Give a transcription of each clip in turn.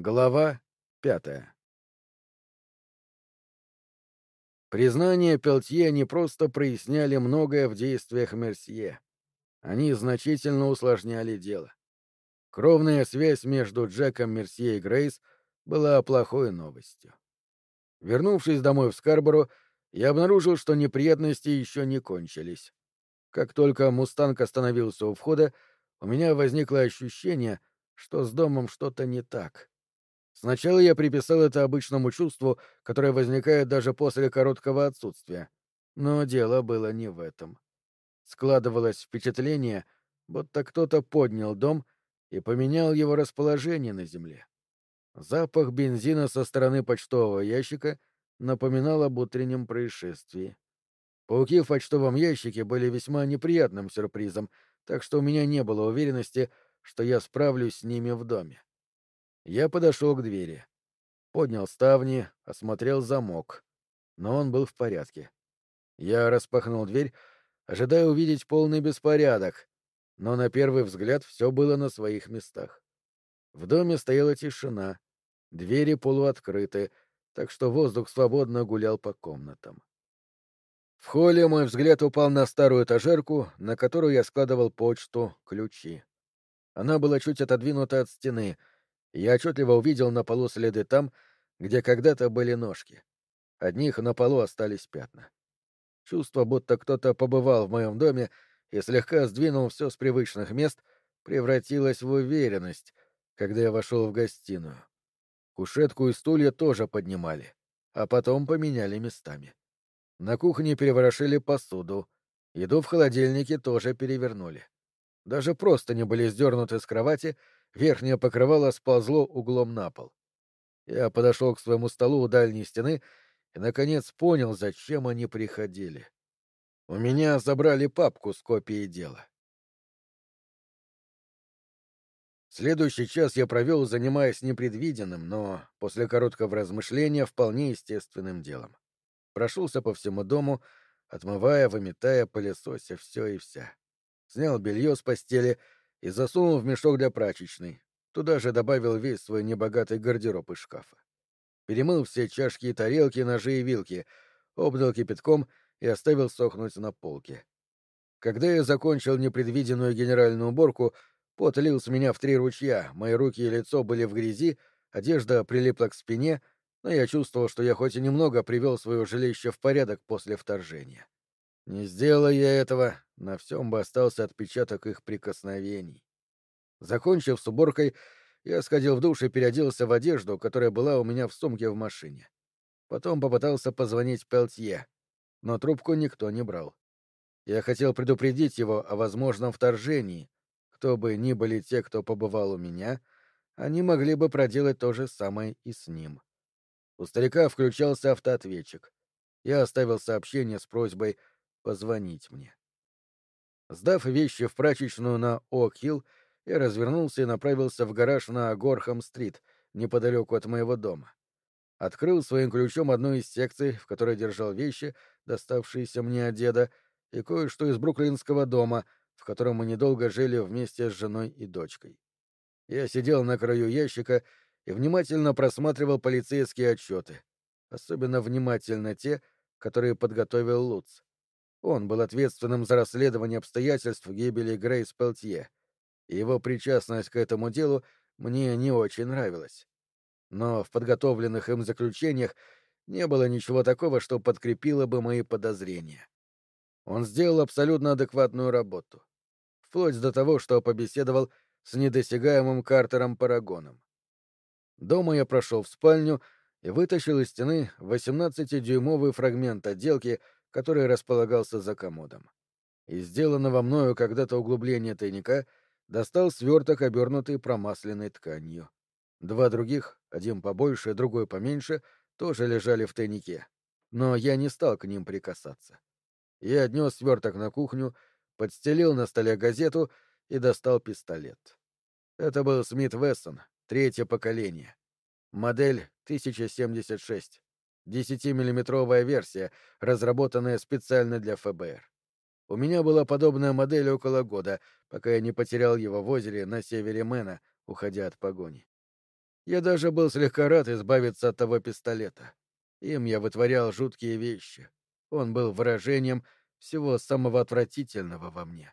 Глава пятая Признания Пелтье не просто проясняли многое в действиях Мерсье. Они значительно усложняли дело. Кровная связь между Джеком Мерсье и Грейс была плохой новостью. Вернувшись домой в Скарборо, я обнаружил, что неприятности еще не кончились. Как только «Мустанг» остановился у входа, у меня возникло ощущение, что с домом что-то не так. Сначала я приписал это обычному чувству, которое возникает даже после короткого отсутствия. Но дело было не в этом. Складывалось впечатление, будто кто-то поднял дом и поменял его расположение на земле. Запах бензина со стороны почтового ящика напоминал об утреннем происшествии. Пауки в почтовом ящике были весьма неприятным сюрпризом, так что у меня не было уверенности, что я справлюсь с ними в доме. Я подошел к двери. Поднял ставни, осмотрел замок. Но он был в порядке. Я распахнул дверь, ожидая увидеть полный беспорядок, но на первый взгляд все было на своих местах. В доме стояла тишина, двери полуоткрыты, так что воздух свободно гулял по комнатам. В холле мой взгляд упал на старую этажерку, на которую я складывал почту, ключи. Она была чуть отодвинута от стены — я отчетливо увидел на полу следы там, где когда-то были ножки. От них на полу остались пятна. Чувство, будто кто-то побывал в моем доме и слегка сдвинул все с привычных мест, превратилось в уверенность, когда я вошел в гостиную. Кушетку и стулья тоже поднимали, а потом поменяли местами. На кухне переворошили посуду, еду в холодильнике тоже перевернули. Даже просто не были сдернуты с кровати — верхнее покрывало сползло углом на пол. Я подошел к своему столу у дальней стены и, наконец, понял, зачем они приходили. У меня забрали папку с копией дела. Следующий час я провел, занимаясь непредвиденным, но после короткого размышления вполне естественным делом. Прошелся по всему дому, отмывая, выметая, пылесося все и вся. Снял белье с постели — и засунул в мешок для прачечной. Туда же добавил весь свой небогатый гардероб из шкафа. Перемыл все чашки и тарелки, ножи и вилки, обдал кипятком и оставил сохнуть на полке. Когда я закончил непредвиденную генеральную уборку, пот лил с меня в три ручья, мои руки и лицо были в грязи, одежда прилипла к спине, но я чувствовал, что я хоть и немного привел свое жилище в порядок после вторжения. Не сделая я этого, на всем бы остался отпечаток их прикосновений. Закончив с уборкой, я сходил в душ и переоделся в одежду, которая была у меня в сумке в машине. Потом попытался позвонить Пелтье, но трубку никто не брал. Я хотел предупредить его о возможном вторжении. Кто бы ни были те, кто побывал у меня, они могли бы проделать то же самое и с ним. У старика включался автоответчик. Я оставил сообщение с просьбой позвонить мне. Сдав вещи в прачечную на Ок-Хилл, я развернулся и направился в гараж на Горхам-стрит, неподалеку от моего дома. Открыл своим ключом одну из секций, в которой держал вещи, доставшиеся мне от деда, и кое-что из бруклинского дома, в котором мы недолго жили вместе с женой и дочкой. Я сидел на краю ящика и внимательно просматривал полицейские отчеты, особенно внимательно те, которые подготовил Луц. Он был ответственным за расследование обстоятельств гибели Грейс Пелтье, его причастность к этому делу мне не очень нравилась. Но в подготовленных им заключениях не было ничего такого, что подкрепило бы мои подозрения. Он сделал абсолютно адекватную работу. Вплоть до того, что побеседовал с недосягаемым Картером Парагоном. Дома я прошел в спальню и вытащил из стены 18-дюймовый фрагмент отделки — который располагался за комодом. Из сделанного мною когда-то углубления тайника достал сверток, обернутый промасленной тканью. Два других, один побольше, другой поменьше, тоже лежали в тайнике. Но я не стал к ним прикасаться. Я отнес сверток на кухню, подстелил на столе газету и достал пистолет. Это был Смит Вессон, третье поколение. Модель 1076. 10-миллиметровая версия, разработанная специально для ФБР. У меня была подобная модель около года, пока я не потерял его в озере на севере Мэна, уходя от погони. Я даже был слегка рад избавиться от того пистолета. Им я вытворял жуткие вещи. Он был выражением всего самого отвратительного во мне.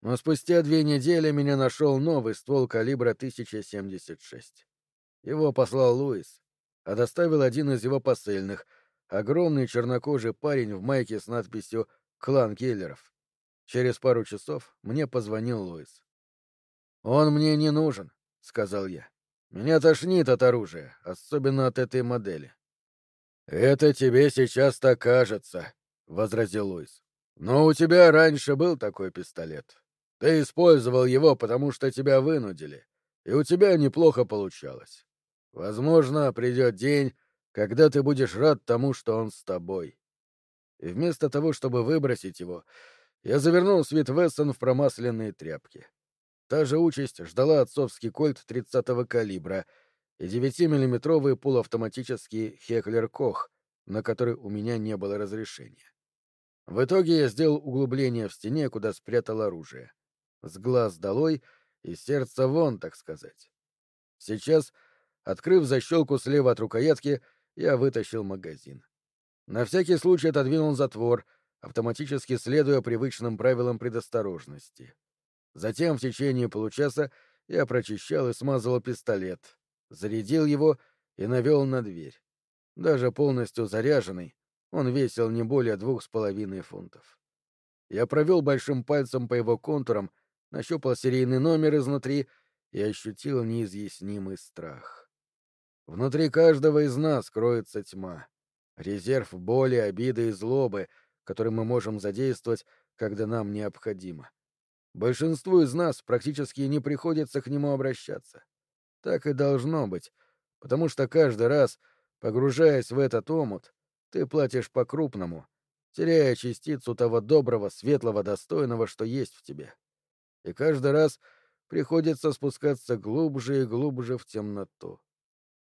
Но спустя две недели меня нашел новый ствол калибра 1076. Его послал Луис, а доставил один из его посыльных, огромный чернокожий парень в майке с надписью «Клан Келлеров». Через пару часов мне позвонил Луис. «Он мне не нужен», — сказал я. «Меня тошнит от оружия, особенно от этой модели». «Это тебе сейчас так кажется», — возразил Луис. «Но у тебя раньше был такой пистолет. Ты использовал его, потому что тебя вынудили, и у тебя неплохо получалось. Возможно, придет день, когда ты будешь рад тому, что он с тобой. И вместо того, чтобы выбросить его, я завернул Свит Вессон в промасленные тряпки. Та же участь ждала отцовский кольт 30-го калибра и 9-миллиметровый полуавтоматический Хеклер Кох, на который у меня не было разрешения. В итоге я сделал углубление в стене, куда спрятал оружие. С глаз долой и сердца вон, так сказать. Сейчас, открыв защелку слева от рукоятки, я вытащил магазин. На всякий случай отодвинул затвор, автоматически следуя привычным правилам предосторожности. Затем в течение получаса я прочищал и смазывал пистолет, зарядил его и навел на дверь. Даже полностью заряженный, он весил не более двух с половиной фунтов. Я провел большим пальцем по его контурам, нащупал серийный номер изнутри и ощутил неизъяснимый страх. Внутри каждого из нас кроется тьма, резерв боли, обиды и злобы, который мы можем задействовать, когда нам необходимо. Большинству из нас практически не приходится к нему обращаться. Так и должно быть, потому что каждый раз, погружаясь в этот омут, ты платишь по-крупному, теряя частицу того доброго, светлого, достойного, что есть в тебе и каждый раз приходится спускаться глубже и глубже в темноту.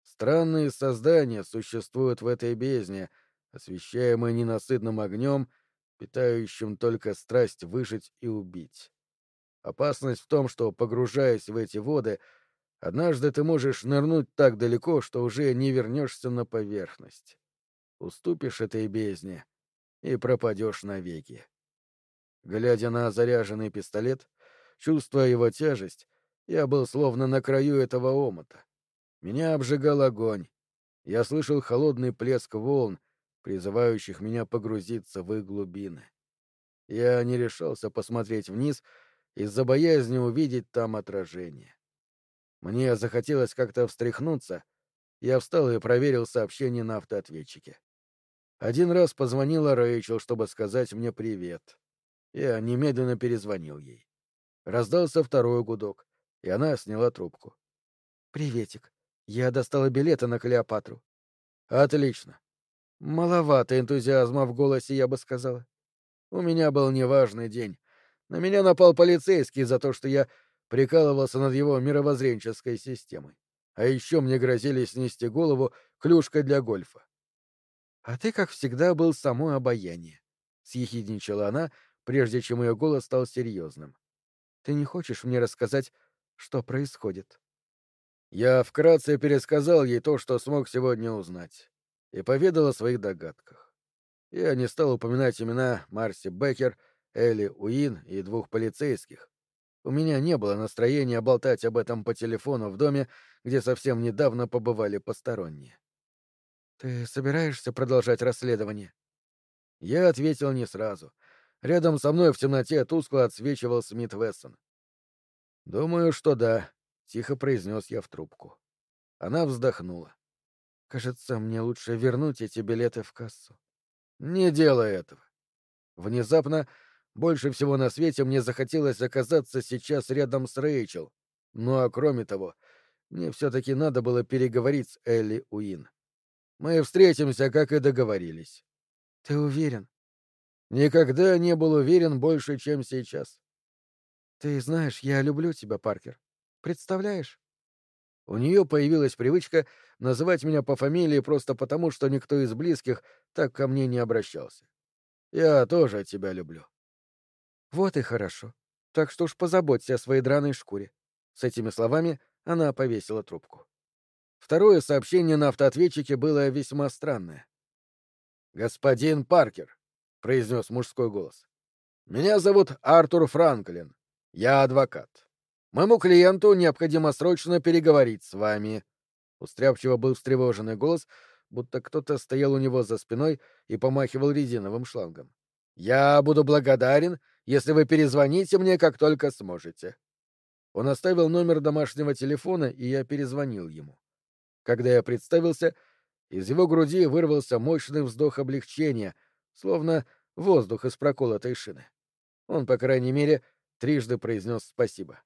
Странные создания существуют в этой бездне, освещаемые ненасытным огнем, питающим только страсть выжить и убить. Опасность в том, что, погружаясь в эти воды, однажды ты можешь нырнуть так далеко, что уже не вернешься на поверхность. Уступишь этой бездне и пропадешь навеки. Глядя на заряженный пистолет, Чувствуя его тяжесть, я был словно на краю этого омута. Меня обжигал огонь. Я слышал холодный плеск волн, призывающих меня погрузиться в их глубины. Я не решался посмотреть вниз из-за боязни увидеть там отражение. Мне захотелось как-то встряхнуться. Я встал и проверил сообщение на автоответчике. Один раз позвонила Рэйчел, чтобы сказать мне привет. Я немедленно перезвонил ей. Раздался второй гудок, и она сняла трубку. «Приветик. Я достала билеты на Клеопатру». «Отлично. Маловато энтузиазма в голосе, я бы сказала. У меня был неважный день. На меня напал полицейский за то, что я прикалывался над его мировоззренческой системой. А еще мне грозили снести голову клюшкой для гольфа. — А ты, как всегда, был само обаяние, — съехидничала она, прежде чем ее голос стал серьезным. Ты не хочешь мне рассказать, что происходит?» Я вкратце пересказал ей то, что смог сегодня узнать, и поведал о своих догадках. Я не стал упоминать имена Марси Беккер, Элли Уин и двух полицейских. У меня не было настроения болтать об этом по телефону в доме, где совсем недавно побывали посторонние. «Ты собираешься продолжать расследование?» Я ответил не сразу — Рядом со мной в темноте тускло отсвечивал Смит Вессон. «Думаю, что да», — тихо произнес я в трубку. Она вздохнула. «Кажется, мне лучше вернуть эти билеты в кассу». «Не делай этого». Внезапно, больше всего на свете мне захотелось оказаться сейчас рядом с Рэйчел. Ну а кроме того, мне все-таки надо было переговорить с Элли Уин. Мы встретимся, как и договорились. «Ты уверен?» Никогда не был уверен больше, чем сейчас. Ты знаешь, я люблю тебя, Паркер. Представляешь? У нее появилась привычка называть меня по фамилии просто потому, что никто из близких так ко мне не обращался. Я тоже тебя люблю. Вот и хорошо. Так что уж позаботься о своей драной шкуре. С этими словами она повесила трубку. Второе сообщение на автоответчике было весьма странное. «Господин Паркер», — произнес мужской голос, — «меня зовут Артур Франклин. Я адвокат. Моему клиенту необходимо срочно переговорить с вами». У был встревоженный голос, будто кто-то стоял у него за спиной и помахивал резиновым шлангом. «Я буду благодарен, если вы перезвоните мне, как только сможете». Он оставил номер домашнего телефона, и я перезвонил ему. Когда я представился, из его груди вырвался мощный вздох облегчения, словно воздух из проколотой шины. Он, по крайней мере, трижды произнес спасибо.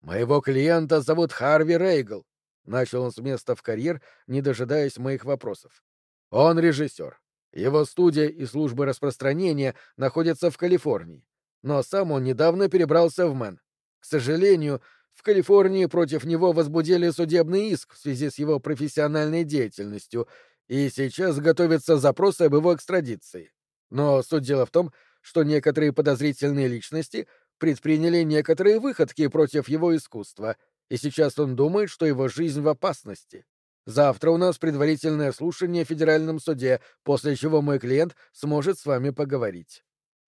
«Моего клиента зовут Харви Рейгл», — начал он с места в карьер, не дожидаясь моих вопросов. «Он режиссер. Его студия и службы распространения находятся в Калифорнии, но сам он недавно перебрался в Мэн. К сожалению, в Калифорнии против него возбудили судебный иск в связи с его профессиональной деятельностью, и сейчас готовится запрос об его экстрадиции. Но суть дела в том, что некоторые подозрительные личности предприняли некоторые выходки против его искусства, и сейчас он думает, что его жизнь в опасности. Завтра у нас предварительное слушание в федеральном суде, после чего мой клиент сможет с вами поговорить.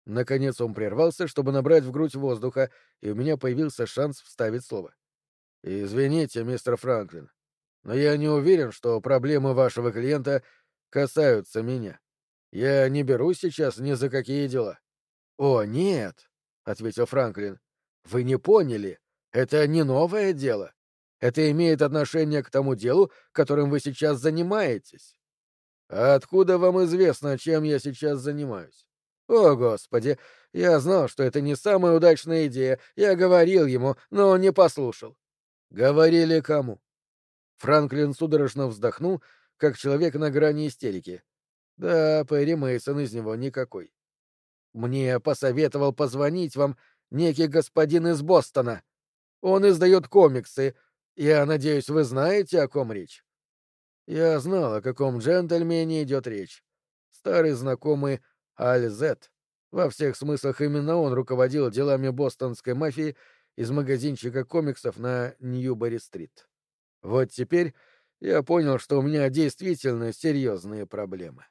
Наконец он прервался, чтобы набрать в грудь воздуха, и у меня появился шанс вставить слово. «Извините, мистер Франклин, но я не уверен, что проблемы вашего клиента касаются меня. Я не беру сейчас ни за какие дела». «О, нет», — ответил Франклин, — «вы не поняли. Это не новое дело. Это имеет отношение к тому делу, которым вы сейчас занимаетесь». «А откуда вам известно, чем я сейчас занимаюсь?» О, Господи! Я знал, что это не самая удачная идея. Я говорил ему, но он не послушал. Говорили кому? Франклин судорожно вздохнул, как человек на грани истерики. Да, Перри Мейсон из него никакой. Мне посоветовал позвонить вам некий господин из Бостона. Он издает комиксы. Я надеюсь, вы знаете, о ком речь. Я знал, о каком джентльмене идет речь. Старый знакомый Аль-Зет. Во всех смыслах именно он руководил делами бостонской мафии из магазинчика комиксов на Ньюбери-стрит. Вот теперь я понял, что у меня действительно серьезные проблемы.